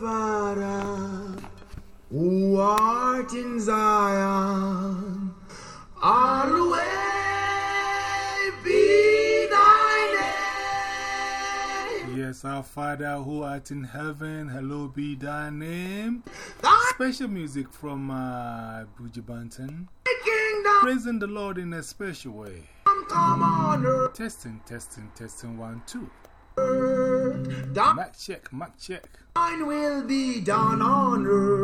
Father, who art in Zion, hallowed be thy name. Yes, our Father who art in heaven, hallowed be thy name. Thy Special music from uh, Buju Banton. Praising the Lord in a special way. come on. Testing, testing, testing, one, two. Thine Mic check, mic check. Mine will be done on earth.